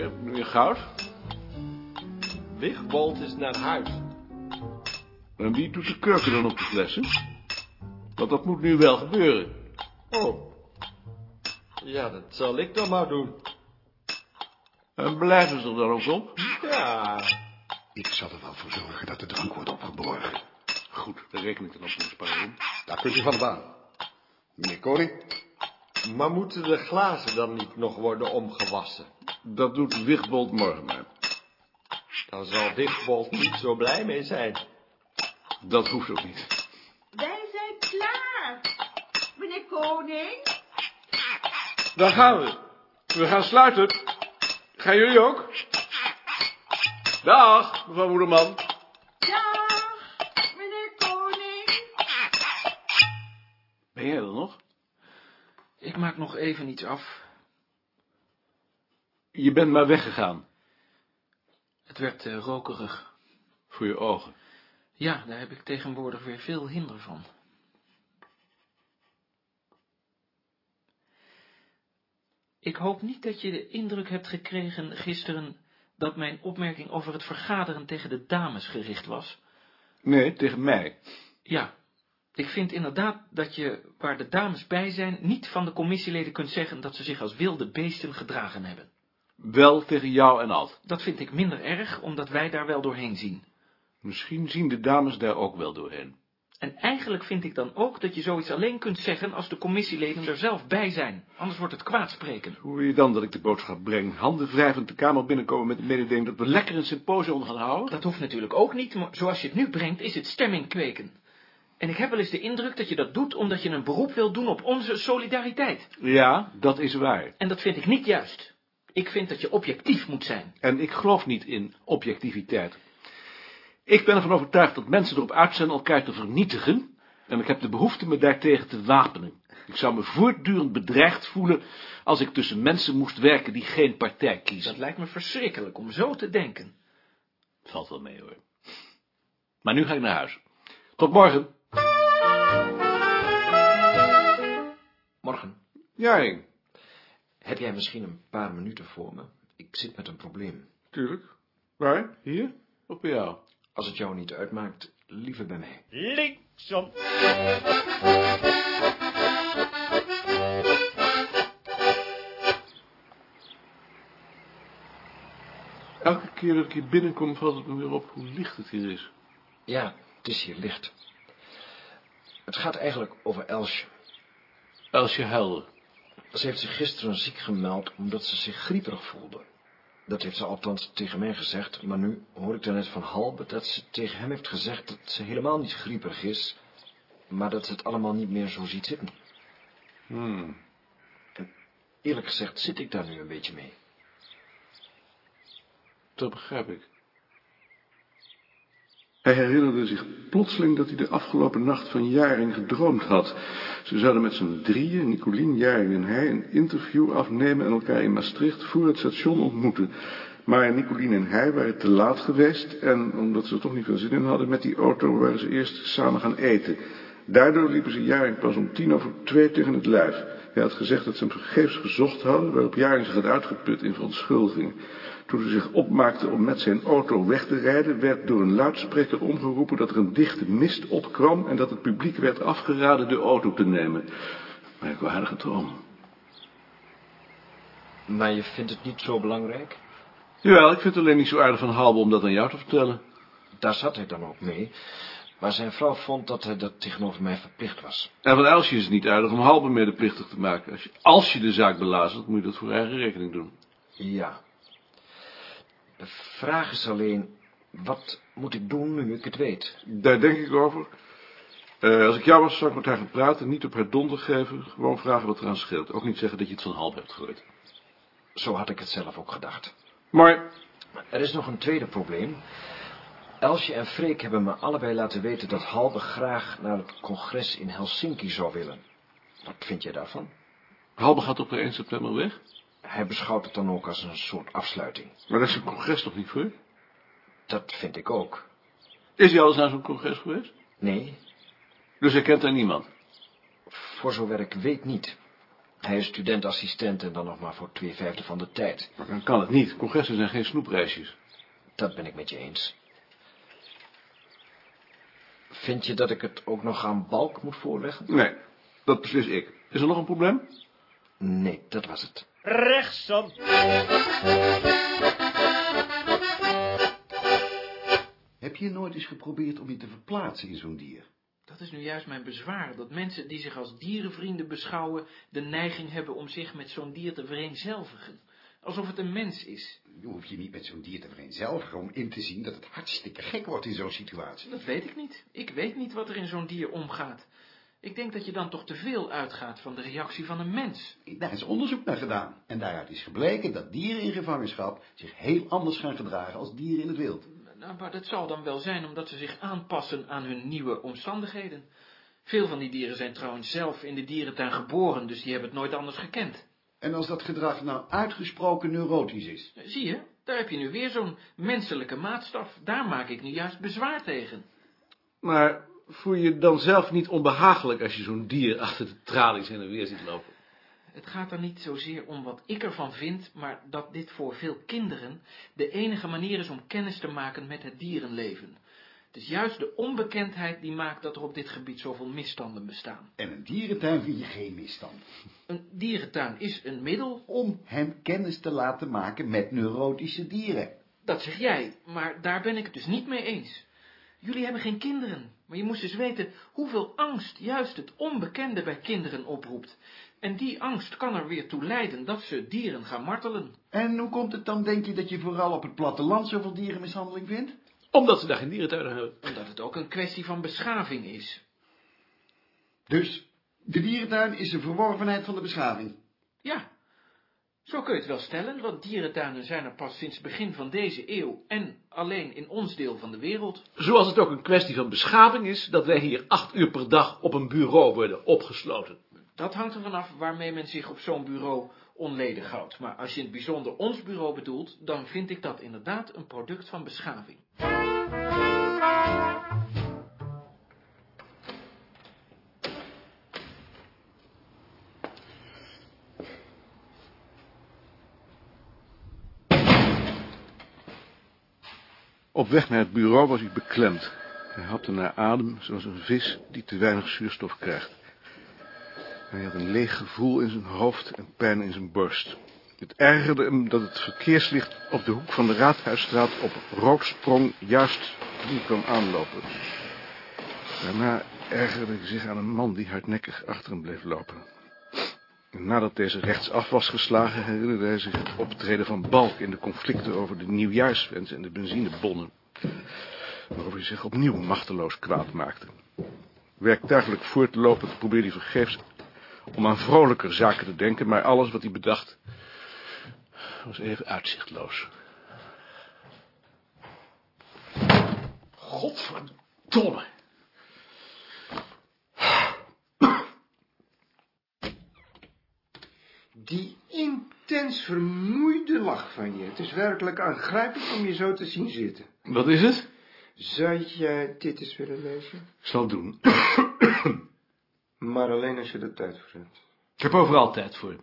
Er meer, meneer Goud? Wigbold is naar huis. En wie doet de kurken dan op de flessen? Want dat moet nu wel gebeuren. Oh. Ja, dat zal ik dan maar doen. En blijven ze er dan ook op? Ja. Ik zal er wel voor zorgen dat de drank wordt opgeborgen. Goed, daar reken ik dan op, meneer Sparrow. Daar kunt u van de baan. Meneer Koning, Maar moeten de glazen dan niet nog worden omgewassen? Dat doet Wigbold morgen maar. Dan zal Wigbold niet zo blij mee zijn. Dat hoeft ook niet. Wij zijn klaar. Meneer Koning. Daar gaan we. We gaan sluiten. Gaan jullie ook? Dag, mevrouw Moederman. Dag, meneer Koning. Ben jij er nog? Ik maak nog even iets af. Je bent maar weggegaan. Het werd eh, rokerig. Voor je ogen. Ja, daar heb ik tegenwoordig weer veel hinder van. Ik hoop niet dat je de indruk hebt gekregen gisteren dat mijn opmerking over het vergaderen tegen de dames gericht was. Nee, tegen mij. Ja, ik vind inderdaad dat je, waar de dames bij zijn, niet van de commissieleden kunt zeggen dat ze zich als wilde beesten gedragen hebben. Wel tegen jou en Alt. Dat vind ik minder erg, omdat wij daar wel doorheen zien. Misschien zien de dames daar ook wel doorheen. En eigenlijk vind ik dan ook dat je zoiets alleen kunt zeggen als de commissieleden er zelf bij zijn. Anders wordt het kwaadspreken. Hoe wil je dan dat ik de boodschap breng? Handen wrijvend de kamer binnenkomen met de mededeling dat we lekker een symposium gaan houden? Dat hoeft natuurlijk ook niet, maar zoals je het nu brengt, is het stemming kweken. En ik heb wel eens de indruk dat je dat doet omdat je een beroep wil doen op onze solidariteit. Ja, dat is waar. En dat vind ik niet juist. Ik vind dat je objectief moet zijn. En ik geloof niet in objectiviteit. Ik ben ervan overtuigd dat mensen erop uit zijn elkaar te vernietigen. En ik heb de behoefte me daartegen te wapenen. Ik zou me voortdurend bedreigd voelen als ik tussen mensen moest werken die geen partij kiezen. Dat lijkt me verschrikkelijk om zo te denken. Valt wel mee hoor. Maar nu ga ik naar huis. Tot morgen. Morgen, Ja. Heb jij misschien een paar minuten voor me? Ik zit met een probleem. Tuurlijk. Waar? Hier? Of bij jou? Als het jou niet uitmaakt, liever bij mij. Linksom. Elke keer dat ik hier binnenkom, valt het me weer op hoe licht het hier is. Ja, het is hier licht. Het gaat eigenlijk over Elsje. Elsje Helder. Ze heeft zich gisteren ziek gemeld omdat ze zich grieperig voelde. Dat heeft ze althans tegen mij gezegd, maar nu hoor ik daarnet van Halbe dat ze tegen hem heeft gezegd dat ze helemaal niet grieperig is, maar dat ze het allemaal niet meer zo ziet zitten. Hmm. Eerlijk gezegd zit ik daar nu een beetje mee. Dat begrijp ik. Hij herinnerde zich plotseling dat hij de afgelopen nacht van Jaring gedroomd had. Ze zouden met z'n drieën, Nicolien, Jaring en hij, een interview afnemen en elkaar in Maastricht voor het station ontmoeten. Maar Nicolien en hij waren te laat geweest en, omdat ze er toch niet veel zin in hadden met die auto, waren ze eerst samen gaan eten. Daardoor liepen ze Jaring pas om tien over twee tegen het lijf. Hij had gezegd dat ze hem vergeefs gezocht hadden, waarop Jaring zich had uitgeput in verontschuldiging. Toen hij zich opmaakte om met zijn auto weg te rijden, werd door een luidspreker omgeroepen dat er een dichte mist opkwam en dat het publiek werd afgeraden de auto te nemen. Merkwaardige droom. Maar je vindt het niet zo belangrijk? Jawel, ik vind het alleen niet zo aardig van Halbe om dat aan jou te vertellen. Daar zat hij dan ook mee. Maar zijn vrouw vond dat hij dat tegenover mij verplicht was. En van Elsje is het niet aardig om Halbe medeplichtig te maken. Als je, als je de zaak belazert, moet je dat voor eigen rekening doen. Ja. De vraag is alleen, wat moet ik doen nu ik het weet? Daar denk ik over. Eh, als ik jou was, zou ik met haar gaan praten, niet op haar donder geven. Gewoon vragen wat eraan scheelt. Ook niet zeggen dat je het van Halbe hebt gehoord. Zo had ik het zelf ook gedacht. Maar, Er is nog een tweede probleem. Elsje en Freek hebben me allebei laten weten dat Halbe graag naar het congres in Helsinki zou willen. Wat vind jij daarvan? Halbe gaat op de 1 september weg. Hij beschouwt het dan ook als een soort afsluiting. Maar daar is een congres toch niet voor? Dat vind ik ook. Is hij al eens naar zo'n congres geweest? Nee, Dus hij kent daar niemand. voor zover ik weet niet. Hij is studentassistent en dan nog maar voor twee vijfde van de tijd. Maar dan kan het niet. Congressen zijn geen snoepreisjes. Dat ben ik met je eens. Vind je dat ik het ook nog aan Balk moet voorleggen? Nee, dat beslis ik. Is er nog een probleem? Nee, dat was het. Rechtsom. Heb je nooit eens geprobeerd om je te verplaatsen in zo'n dier? Dat is nu juist mijn bezwaar, dat mensen die zich als dierenvrienden beschouwen, de neiging hebben om zich met zo'n dier te vereenzelvigen. Alsof het een mens is. Je hoeft je niet met zo'n dier te vereenzelvigen om in te zien dat het hartstikke gek wordt in zo'n situatie. Dat weet ik niet. Ik weet niet wat er in zo'n dier omgaat. Ik denk dat je dan toch te veel uitgaat van de reactie van een mens. Daar is onderzoek naar gedaan. En daaruit is gebleken dat dieren in gevangenschap zich heel anders gaan gedragen als dieren in het wild. Nou, maar dat zal dan wel zijn omdat ze zich aanpassen aan hun nieuwe omstandigheden. Veel van die dieren zijn trouwens zelf in de dierentuin geboren, dus die hebben het nooit anders gekend. En als dat gedrag nou uitgesproken neurotisch is? Zie je, daar heb je nu weer zo'n menselijke maatstaf. Daar maak ik nu juist bezwaar tegen. Maar voel je je dan zelf niet onbehagelijk als je zo'n dier achter de tralies heen en weer ziet lopen? Het gaat er niet zozeer om wat ik ervan vind, maar dat dit voor veel kinderen de enige manier is om kennis te maken met het dierenleven. Het is juist de onbekendheid die maakt dat er op dit gebied zoveel misstanden bestaan. En een dierentuin vind je geen misstand. Een dierentuin is een middel, Om hen kennis te laten maken met neurotische dieren. dat zeg jij, maar daar ben ik het dus niet mee eens. Jullie hebben geen kinderen, maar je moest eens weten hoeveel angst juist het onbekende bij kinderen oproept. En die angst kan er weer toe leiden dat ze dieren gaan martelen. En hoe komt het dan, denk je, dat je vooral op het platteland zoveel dierenmishandeling vindt? Omdat ze daar geen dierentuinen hebben. Omdat het ook een kwestie van beschaving is. Dus, de dierentuin is de verworvenheid van de beschaving. Ja, zo kun je het wel stellen, want dierentuinen zijn er pas sinds begin van deze eeuw en alleen in ons deel van de wereld. Zoals het ook een kwestie van beschaving is dat wij hier acht uur per dag op een bureau worden opgesloten. Dat hangt er vanaf waarmee men zich op zo'n bureau onledig houdt. Maar als je in het bijzonder ons bureau bedoelt, dan vind ik dat inderdaad een product van beschaving. Op weg naar het bureau was hij beklemd. Hij hapte naar adem zoals een vis die te weinig zuurstof krijgt. Hij had een leeg gevoel in zijn hoofd en pijn in zijn borst. Het ergerde hem dat het verkeerslicht op de hoek van de Raadhuisstraat op rood sprong juist hij kwam aanlopen. Daarna ergerde hij zich aan een man die hardnekkig achter hem bleef lopen. Nadat deze rechtsaf was geslagen, herinnerde hij zich het optreden van Balk in de conflicten over de nieuwjaarswens en de benzinebonnen. Waarover hij zich opnieuw machteloos kwaad maakte. Werktuigelijk voortlopend probeerde hij vergeefs om aan vrolijker zaken te denken, maar alles wat hij bedacht was even uitzichtloos. Godverdomme. Die intens vermoeide lach van je. Het is werkelijk aangrijpend om je zo te zien zitten. Wat is het? Zou jij dit eens willen lezen? Ik zal het doen. Maar alleen als je er tijd voor hebt. Ik heb overal tijd voor.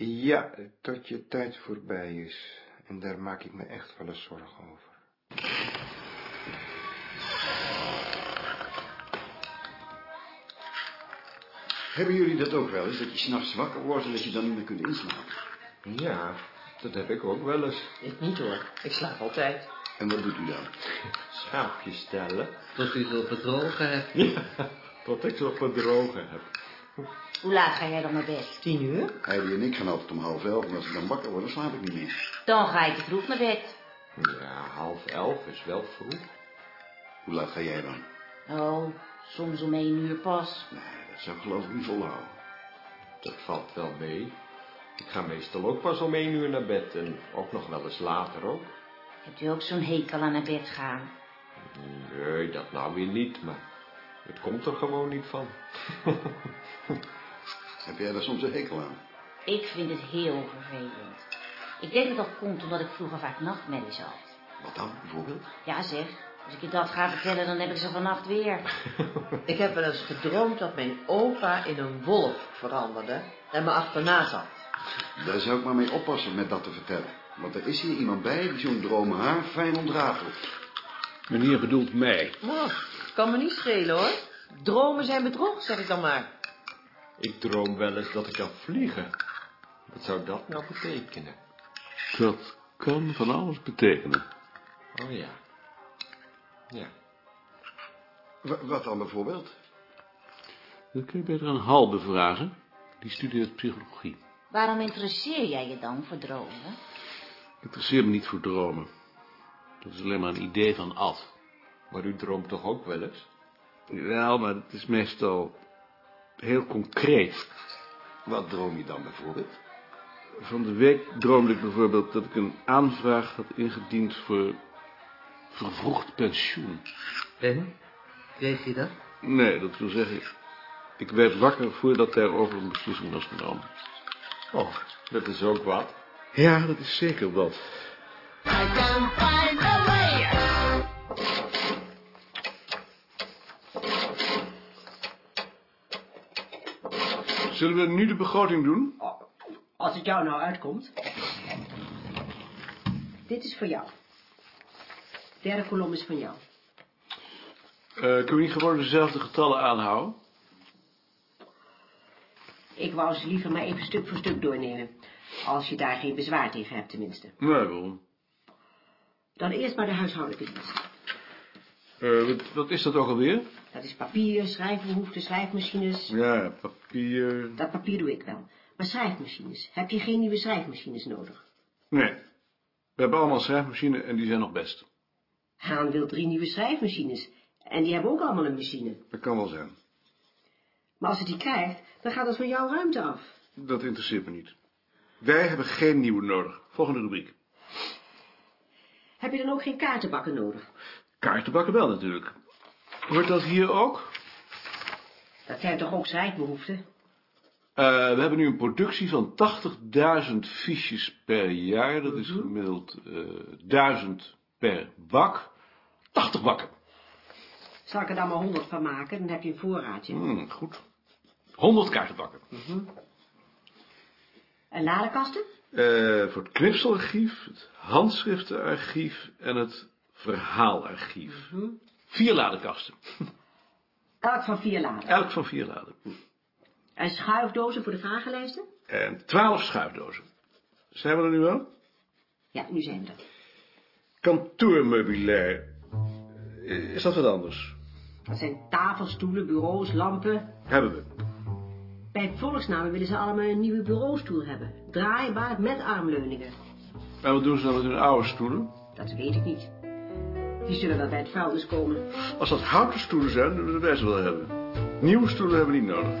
Ja, tot je tijd voorbij is. En daar maak ik me echt wel eens zorgen over. Hebben jullie dat ook wel eens, dat je s'nachts wakker wordt en dat je dan niet meer kunt inslapen? Ja, dat heb ik ook wel eens. Ik niet hoor. Ik slaap altijd. En wat doet u dan? Schaapjes stellen. Tot u zo bedrogen hebt. Ja, tot ik zo bedrogen heb. Hoe laat ga jij dan naar bed? Tien uur? Heidi en ik gaan altijd om half elf en als ik dan wakker word, dan slaap ik niet meer. Dan ga je te vroeg naar bed. Ja, half elf is wel vroeg. Hoe laat ga jij dan? Oh, soms om één uur pas. Nee, zou ik geloof ik niet volhouden. Dat valt wel mee. Ik ga meestal ook pas om één uur naar bed en ook nog wel eens later ook. Hebt u ook zo'n hekel aan naar bed gaan? Nee, dat nou weer niet, maar het komt er gewoon niet van. Heb jij daar soms een hekel aan? Ik vind het heel vervelend. Ik denk dat dat komt omdat ik vroeger vaak nachtmerries had. Wat dan, bijvoorbeeld? Ja zeg, Als ik je dat ga vertellen, dan heb ik ze vannacht weer. Ik heb wel eens gedroomd dat mijn opa in een wolf veranderde en me achterna zat. Daar zou ik maar mee oppassen met dat te vertellen. Want er is hier iemand bij die zo'n droom haar fijn ontrafelt. Meneer bedoelt mij. Nou, kan me niet schelen hoor. Dromen zijn bedrog, zeg ik dan maar. Ik droom wel eens dat ik kan vliegen. Wat zou dat nou betekenen? Dat kan van alles betekenen. Oh ja. Ja. Wa- wat dan bijvoorbeeld? Dat kun je beter aan Hal bevragen. Die studeert psychologie. Waarom interesseer jij je dan voor dromen? Ik interesseer me niet voor dromen. Dat is alleen maar een idee van Ad. Maar u droomt toch ook wel eens? Wel, maar het is meestal heel concreet. Wat droom je dan bijvoorbeeld? Van de week droomde ik bijvoorbeeld dat ik een aanvraag had ingediend voor vervroegd pensioen. En? Kreeg je dat? Nee, dat wil zeggen, ik werd wakker voordat daarover een beslissing was genomen. Oh, dat is ook wat. Ja, dat is zeker wat. Zullen we nu de begroting doen? Als het jou nou uitkomt. Dit is voor jou. Derde kolom is van jou. Eh, kunnen we niet gewoon dezelfde getallen aanhouden? Ik wou ze liever maar even stuk voor stuk doornemen. Als je daar geen bezwaar tegen hebt tenminste. Nee, waarom? Dan eerst maar de huishoudelijke dienst. Eh, wat, wat is dat ook alweer? Dat is papier, schrijfbehoeften, schrijfmachines. Ja, papier. Dat papier doe ik wel. Maar schrijfmachines. Heb je geen nieuwe schrijfmachines nodig? Nee. We hebben allemaal een schrijfmachine en die zijn nog best. Haan wil drie nieuwe schrijfmachines. En die hebben ook allemaal een machine. Dat kan wel zijn. Maar als het die krijgt, dan gaat het van jouw ruimte af. Dat interesseert me niet. Wij hebben geen nieuwe nodig. Volgende rubriek. Heb je dan ook geen kaartenbakken nodig? Kaartenbakken wel natuurlijk. Hoort dat hier ook? Dat zijn toch ook schrijfbehoeften? Eh, we hebben nu een productie van 80.000 fiches per jaar. Dat is gemiddeld eh 1000 per bak. 80 bakken. Zal ik er dan maar honderd van maken? Dan heb je een voorraadje. Hmm, goed. 100 kaartenbakken. En ladekasten? Eh, voor het knipselarchief, het handschriftenarchief en het verhaalarchief. Vier ladekasten. Elk van vier laden. Elk van vier laden. En schuifdozen voor de vragenlijsten? En 12 schuifdozen. Zijn we er nu wel? Ja, nu zijn we er. Kantoormeubilair. Eh, Is dat wat anders? Dat zijn tafelstoelen, bureaus, lampen. Hebben we. Bij volksnamen willen ze allemaal een nieuwe bureaustoel hebben. Draaibaar met armleuningen. En wat doen ze dan met hun oude stoelen? Dat weet ik niet. Die zullen wel bij het vuilnis komen. Als dat houten stoelen zijn, dan willen wij ze wel hebben. Nieuwe stoelen hebben we niet nodig.